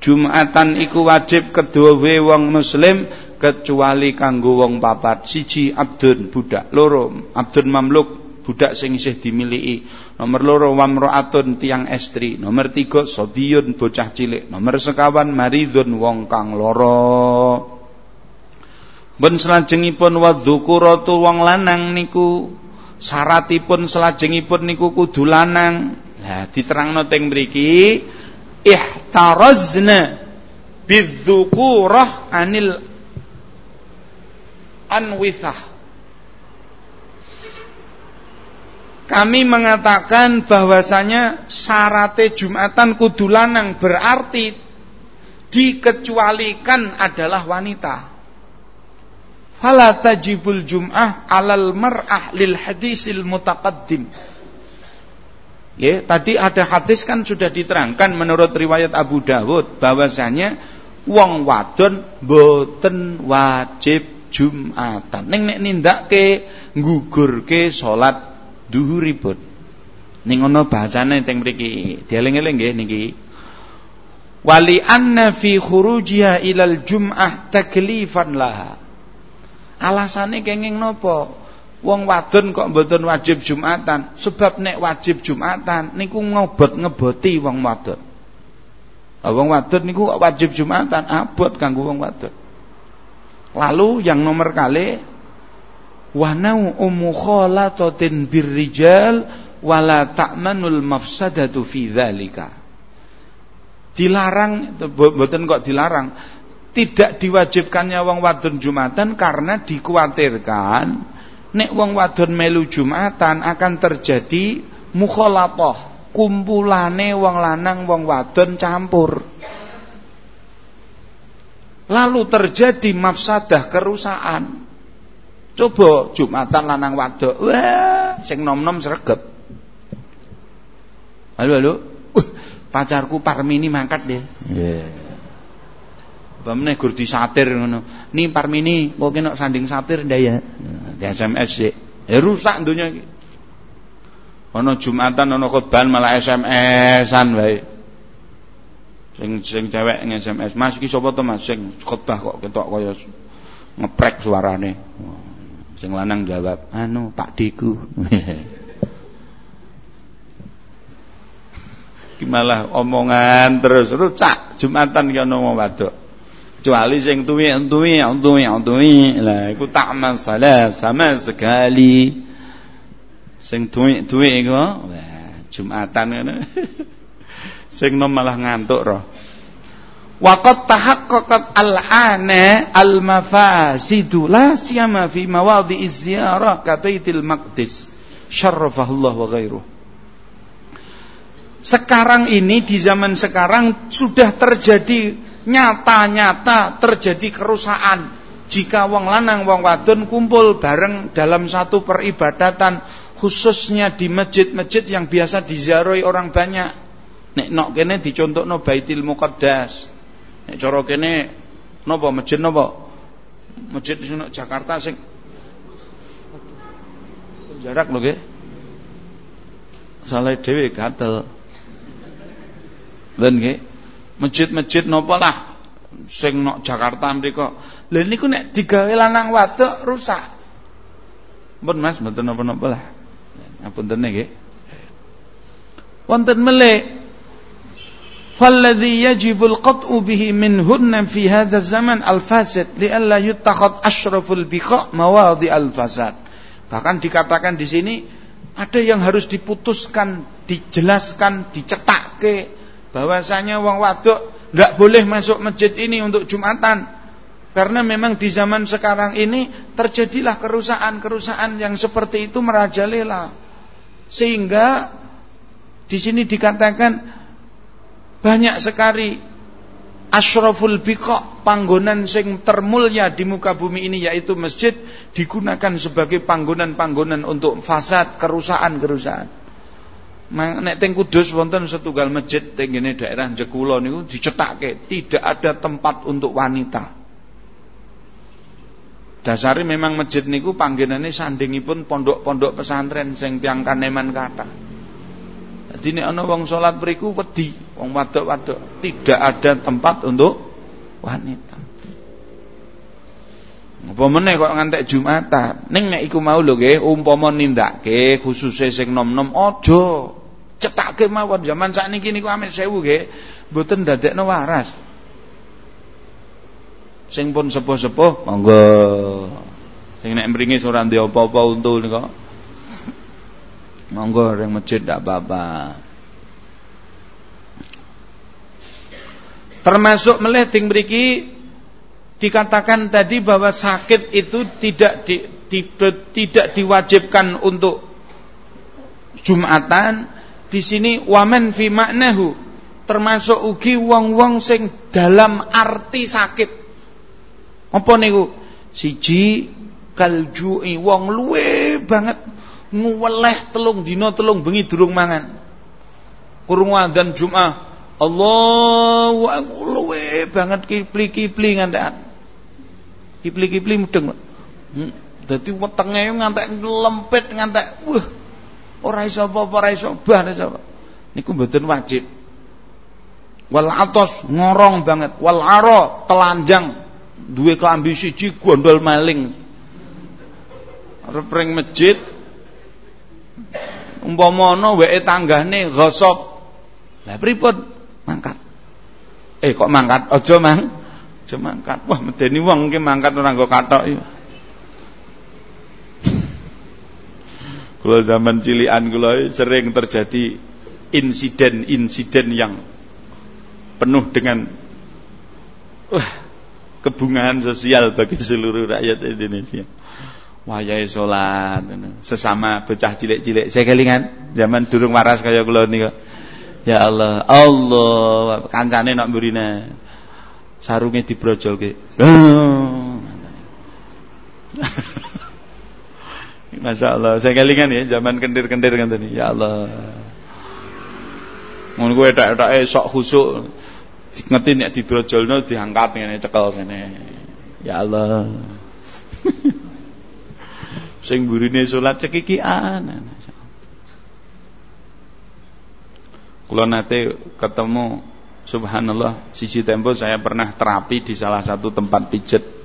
Jumatan iku wajib kedua wong muslim kecuali kanggo wong papat siji abdun budak loro abdun mamluk budak sing isih dimiliki. Nomor loro wamroatun tiang estri. Nomor tiga sobiyun bocah cilik. Nomor sekawan maridun wong kang loro. Ben selajengipun wadzukuratu wong lanang niku syaratipun selajengipun niku kudu lanang. Lah diterangno teng mriki ihtarazna bidzukurah anil anwithah. Kami mengatakan bahwasanya syarat Jumatan kudu lanang berarti dikecualikan adalah wanita. Fala tajibul jum'ah alal mar'ah lil hadisil mutaqaddim. Ya, tadi ada hadis kan sudah diterangkan menurut riwayat Abu Dawud bahwasanya wong wadon boten wajib Jumatan. Ning nek nindake nggugurke salat duhuripun. Ning ana bahasane teng mriki. Dieling-eling nggih niki. Wali anna fi khurujiha ilal jum'ah taklifan laha. Alasane kenging napa? Wong wadon kok mboten wajib Jumatan, sebab nek wajib Jumatan niku ngobot ngeboti wong wadon. Wong wadon niku wajib Jumatan, abot kanggo wong wadon. Lalu yang nomor kali wanau umukhalatatin birrijal wala ta'manul mafsadatu fi dzalika. Dilarang mboten kok dilarang. Tidak diwajibkannya wong wadon Jumatan karena dikhawatirkan nek wong wadon melu Jumatan akan terjadi mukhalatah, kumpulane wong lanang wong wadon campur lalu terjadi mafsadah kerusakan. Coba Jumatan lanang wadok, wah sing nom-nom sregep. Halo halo. Uh, pacarku Parmini mangkat deh. Yeah. Bamne gur disatir ngono. Ni Parmini kok kena sanding satir ndak ya? Di SMS sih. Ya rusak dunia iki. Ana Jumatan ana khotbah malah SMS-an wae. Sing sing cewek nge-SMS, "Mas iki sapa to Mas sing khotbah kok ketok kaya ngeprek suarane." Sing lanang jawab, "Anu Pak Diku." (laughs) malah omongan terus rucak Jumatan ki ana wong. Kecuali sing tuwi-tuwi, tuwi-tuwi. Lah iku tak masalah sama sekali. Sing tuwi-tuwi iku, wah Jumatan ngono. (laughs) sing nom malah ngantuk roh Waqad tahaqqaqat al-ana al-mafasidu la siyama fi mawadhi'i ziyarah ka Baitul Maqdis syarrafahullah wa ghairuh. Sekarang ini di zaman sekarang sudah terjadi nyata-nyata terjadi kerusakan jika wong lanang wong wadon kumpul bareng dalam satu peribadatan khususnya di masjid-masjid yang biasa diziarahi orang banyak Nek nok kene dicontohno Baitul Muqaddas. Nek cara kene napa masjid napa? Masjid sing Jakarta sing jarak lho nggih. Salah dhewe gatel. Dan nggih, masjid-masjid napa lah sing nok Jakarta mriku. Lha niku nek digawe lanang wadok rusak. Mpun Mas, mboten napa-napa lah. Ngapunten nggih. Wonten melih فالذي يجب القطع به منهن في هذا الزمن الفاسد لئلا يتخذ أشرف البقاء مواضع الفساد bahkan dikatakan di sini ada yang harus diputuskan dijelaskan dicetakke bahwasanya wong waduk nggak boleh masuk masjid ini untuk jumatan. Karena memang di zaman sekarang ini terjadilah kerusakan-kerusakan yang seperti itu merajalela. Sehingga di sini dikatakan banyak sekali asyraful biqa panggonan sing termulia di muka bumi ini yaitu masjid digunakan sebagai panggonan-panggonan untuk fasad kerusakan-kerusakan nek teng Kudus wonten setunggal masjid teng daerah Jekulo niku dicetakke tidak ada tempat untuk wanita dasari memang masjid niku panggenane sandingipun pondok-pondok pesantren sing tiang kaneman kata jadi nek ana wong salat mriku wedi, wong wadok-wadok, tidak ada tempat untuk wanita. Apa meneh kok ngantek Jumatan. Ning nek iku mau lho nggih, umpama nindakake khususe sing nom-nom aja. Cetake mawon zaman sakniki niku amit sewu nggih, mboten dadekno waras. Sing pun sepuh-sepuh monggo. Sing nek mringis ora ndek apa-apa untu niku Monggo ring masjid tidak apa-apa. Termasuk meleh ting mriki dikatakan tadi bahwa sakit itu tidak di, di, tidak diwajibkan untuk Jumatan di sini wamen fi maknahu termasuk ugi wong-wong sing dalam arti sakit apa niku siji kaljui wong luwe banget nguweleh telung dina telung bengi durung mangan kurung adzan Jumat Allahu luwe banget kipli-kipli ngantekan Kipli-kipli mudeng. Hmm. Dadi wetenge ngantek lempit ngantek wah ora iso apa-apa ora iso bah sapa. Niku mboten wajib. Wal atos ngorong banget, wal aro telanjang duwe klambi siji gondol maling. Arep masjid umpama ana weke tanggane ghasab. Lah pripun? Mangkat. Eh kok mangkat? Aja mang aja mangkat. Wah, medeni wong ki mangkat ora nggo kathok iki. Kula zaman cilian kula sering terjadi insiden-insiden yang penuh dengan wah, kebungaan sosial bagi seluruh rakyat Indonesia. Wayahe salat sesama bocah cilik-cilik. Saya kelingan zaman durung waras kaya kula niku. Ya Allah, Allah kancane nak mburine sarungnya dibrojolke. (laughs) (laughs) Masya Allah, saya kelingan ya zaman kendir-kendir kan tadi. Ya Allah. Ngono kuwi etak-etake sok khusuk. Ngerti nek dibrojolno diangkat ngene cekel ngene. Ya Allah. (laughs) Sing burine salat cekikian. Kula nate ketemu Subhanallah, sisi tempo saya pernah terapi di salah satu tempat pijet.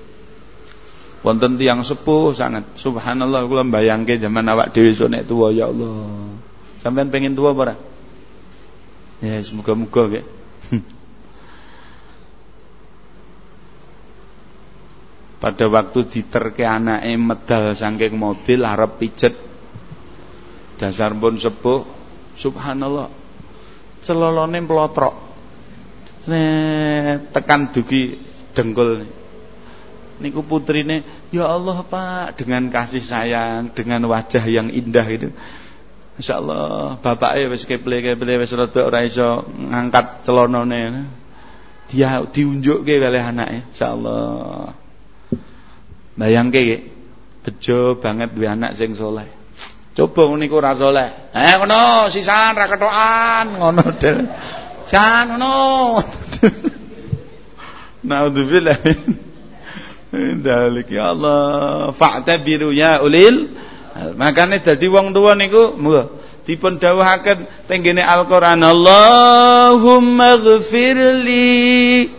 Wonten tiang sepuh sangat. Subhanallah kula bayangke zaman awak dhewe nek tuwa ya Allah. Sampean pengen tua ora? Ya, semoga-moga nggih. (laughs) Pada waktu diterke anake medal saking mobil harap pijet. Dasar pun sepuh, subhanallah. Celolone plotrok tekan dugi dengkul niku putrine ya Allah Pak dengan kasih sayang dengan wajah yang indah itu. Masya Allah bapaknya wis keple-keple wis rada ora iso ngangkat celonone. Dia diunjukke kalih anake insyaallah. Bayangke bejo banget duwe anak sing soleh. Coba niku ora soleh. Eh ngono sisan ra kethokan ngono del. Jan ngono. (laughs) Naudzubillah (laughs) dalik ya Allah. Fa'tabiru ya ulil. Makane dadi wong tuwa niku muga dipun dawuhaken tenggene Al-Qur'an Allahumma ighfirli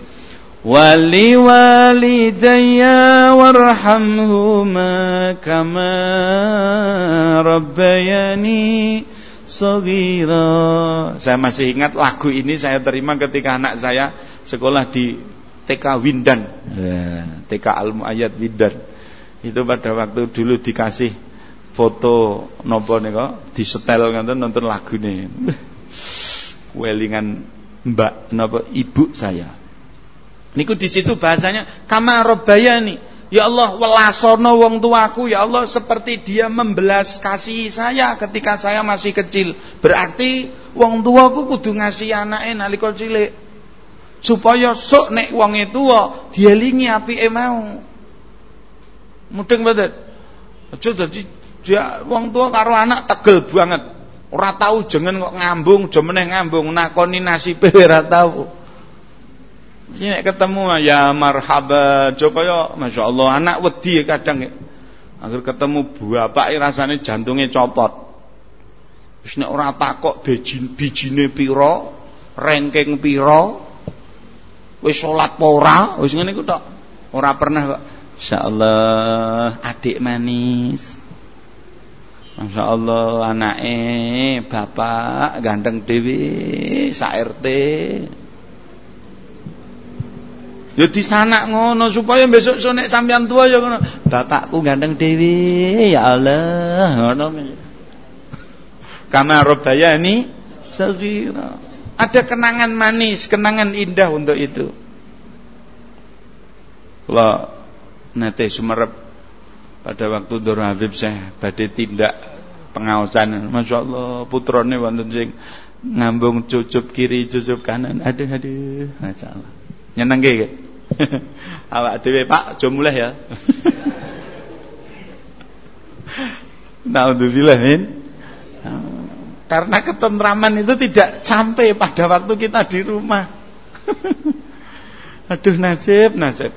wali walidayya warhamhuma kama rabbayani. Saya masih ingat lagu ini saya terima ketika anak saya sekolah di TK Windan. Ya, TK Al Muayyad Windan. Itu pada waktu dulu dikasih foto nopo nika disetel ngoten nonton lagune. (laughs) Welingan mbak nopo ibu saya. Niku di situ bahasanya kama nih. Ya Allah welasono wong tuaku ya Allah seperti dia membelas kasih saya ketika saya masih kecil. Berarti wong tuaku kudu ngasih anake nalika cilik. Supaya sok nek wong itu dielingi apike mau. Mudeng mboten? Aja dia wong tua karo anak tegel banget. Ora tahu jengen kok ngambung, aja meneh ngambung nakoni nasibe (laughs) ora tahu. Ini ketemu ya marhaba Joko Masya Allah anak wedi kadang. Agar ketemu bapak rasanya jantungnya copot. Wis nek ora takok bijin bijine pira, ranking pira, wis salat apa ora, wis ngene iku tok. Ora pernah kok. Insyaallah adik manis. Masya Allah anake bapak ganteng dewi sak RT. Ya sana ngono supaya besok sore sampean tua ya ngono. Bapakku ganteng dewi ya Allah ngono. Kama robbayani saghira. Ada kenangan manis, kenangan indah untuk itu. Kula nate sumerep pada waktu Dur Habib saya badhe tindak pengawasan. Masya Allah putrane wonten sing ngambung cucup kiri cucup kanan. Aduh aduh, Masya Allah. Nyenengke nggih. (laughs) Awak dhewe Pak, aja mulai ya. (laughs) Naudzubillah min. Karena ketentraman itu tidak sampai pada waktu kita di rumah. (laughs) Aduh nasib, nasib.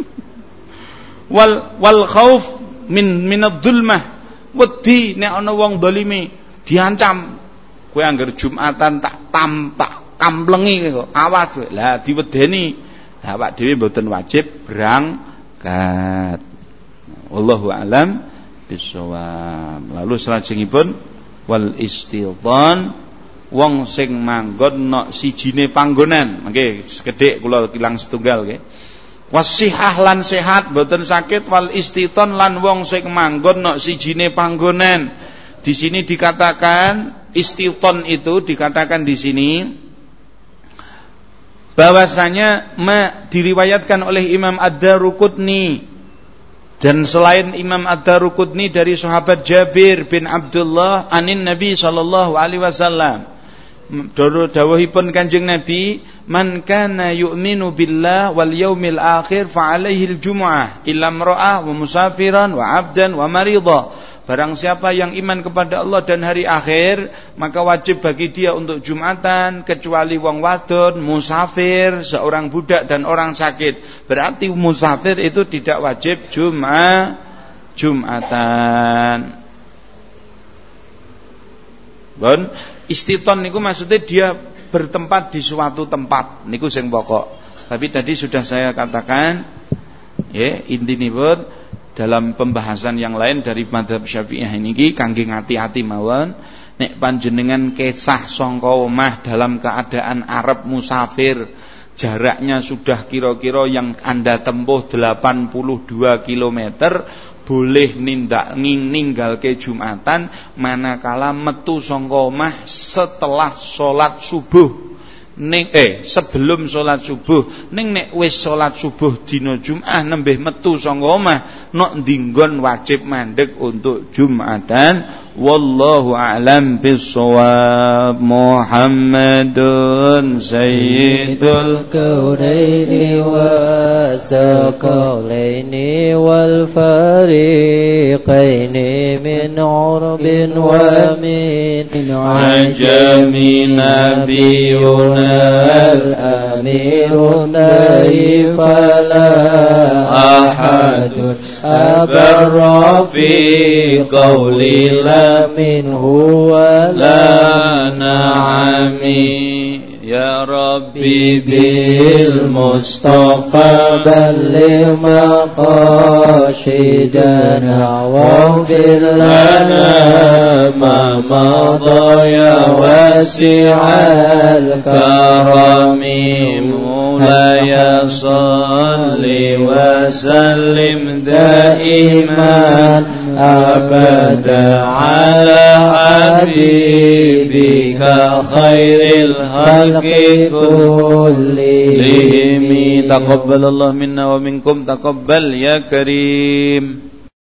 (laughs) wal wal khauf min minadh-dhulmah. Wedi nek ana wong dolimi diancam. Kowe anggar Jumatan tak tam tak kamplengi kok. Awas lah diwedeni. Awak dhewe mboten wajib berangkat. Wallahu alam bisawab. Lalu salajengipun wal istiltan wong sing manggon nok sijine panggonan. Nggih, sekedhik kula kilang setunggal nggih. Wasihah lan sehat boten sakit wal istiton lan wong sing manggon nok sijine panggonan. Di sini dikatakan istiton itu dikatakan di sini bahwasanya diriwayatkan oleh Imam Ad-Daruqutni dan selain Imam Ad-Daruqutni dari sahabat Jabir bin Abdullah anin Nabi sallallahu alaihi wasallam. Doro dawuhipun Kanjeng Nabi, "Man kana yu'minu billah wal yaumil akhir fa al-jum'ah illa imra'ah wa musafiran wa 'abdan wa marida." Barang siapa yang iman kepada Allah dan hari akhir, maka wajib bagi dia untuk Jumatan kecuali wong wadon, musafir, seorang budak dan orang sakit. Berarti musafir itu tidak wajib Jum'ah Jumatan. Bon, istiton niku maksudnya dia bertempat di suatu tempat. Niku sing pokok. Tapi tadi sudah saya katakan ya intinipun dalam pembahasan yang lain dari madhab syafi'iyah ini kangge ngati-hati mawon nek panjenengan kesah sangka omah dalam keadaan Arab musafir jaraknya sudah kira-kira yang Anda tempuh 82 km boleh nindak ninggal ke Jumatan manakala metu sangka omah setelah sholat subuh ning eh sebelum salat subuh. Ning nek wis salat subuh dina Jumat nembih metu saka omah nok dinggon wajib mandek untuk Jumatan والله أعلم بالصواب. محمد سيد الكونين والثقلين والفريقين من عرب ومن عجم نبينا الأمير نائب لا أحد أبر في قول الله منه ولا نعمي يا ربي بالمصطفى بلغ مقاصدنا واغفر لنا ما مضى يا واسع الكرم. مولاي صل وسلم دائما أبدا على حبيبك خير الخلق كلهم تقبل الله منا ومنكم تقبل يا كريم